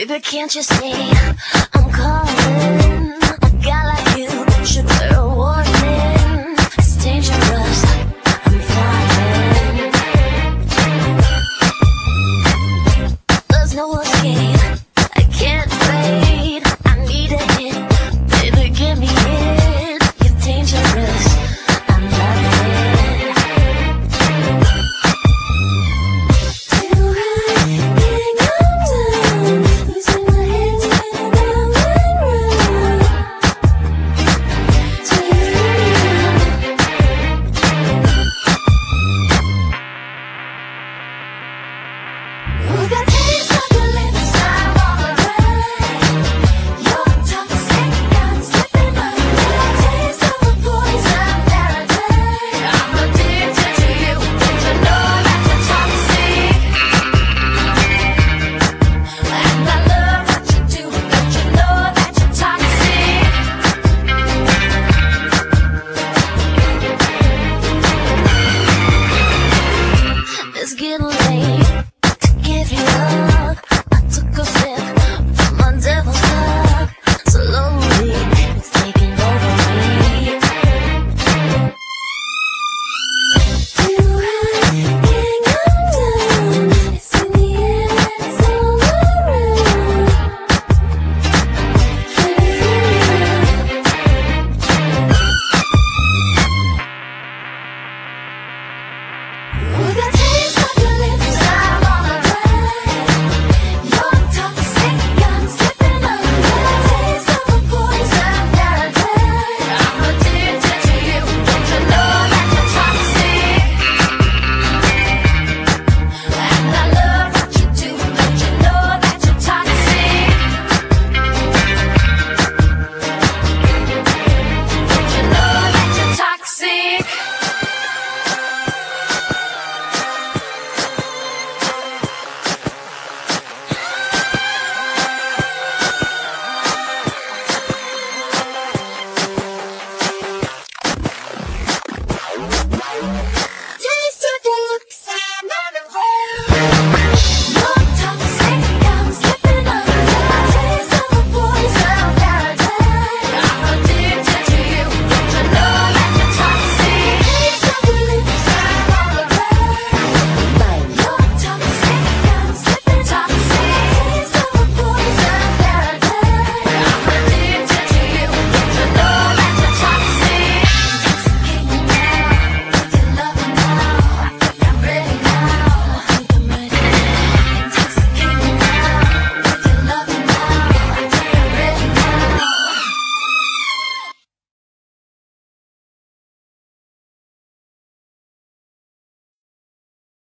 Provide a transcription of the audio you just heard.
Baby, can't you see I'm calling?